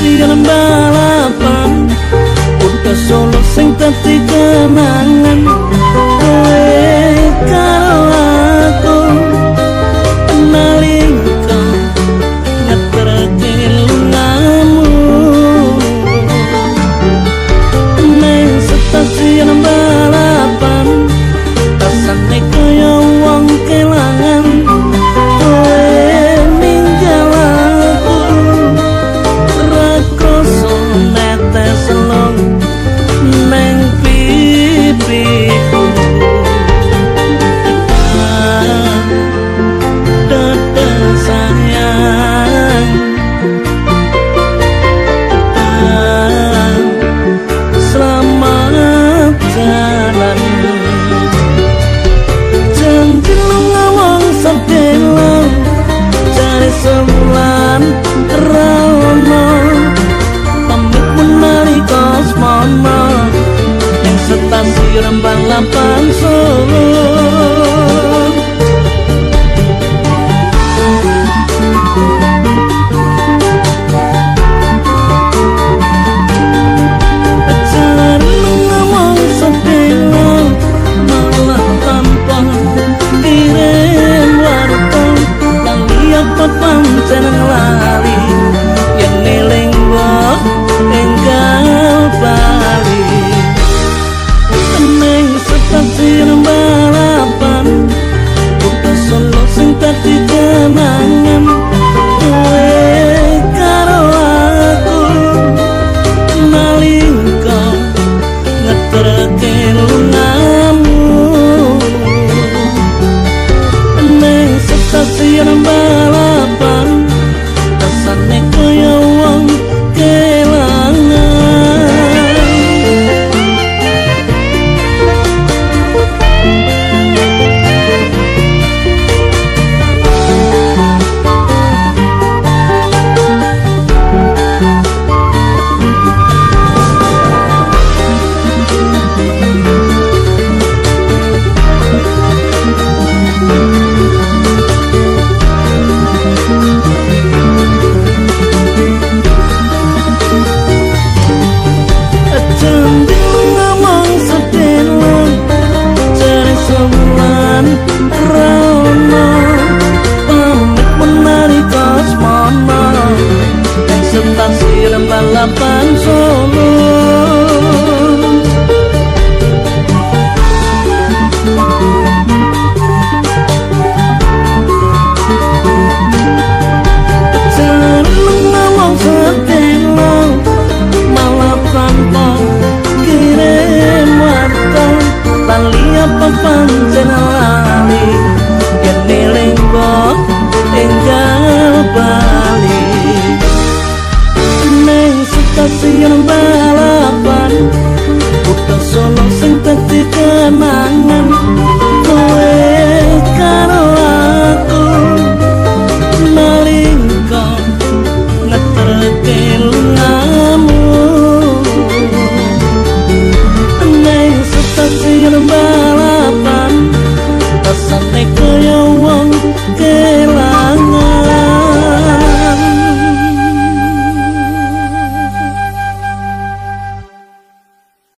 si dalam balapan. Unta solo sing tak dikenang pang so lapan so Tá tak senyambang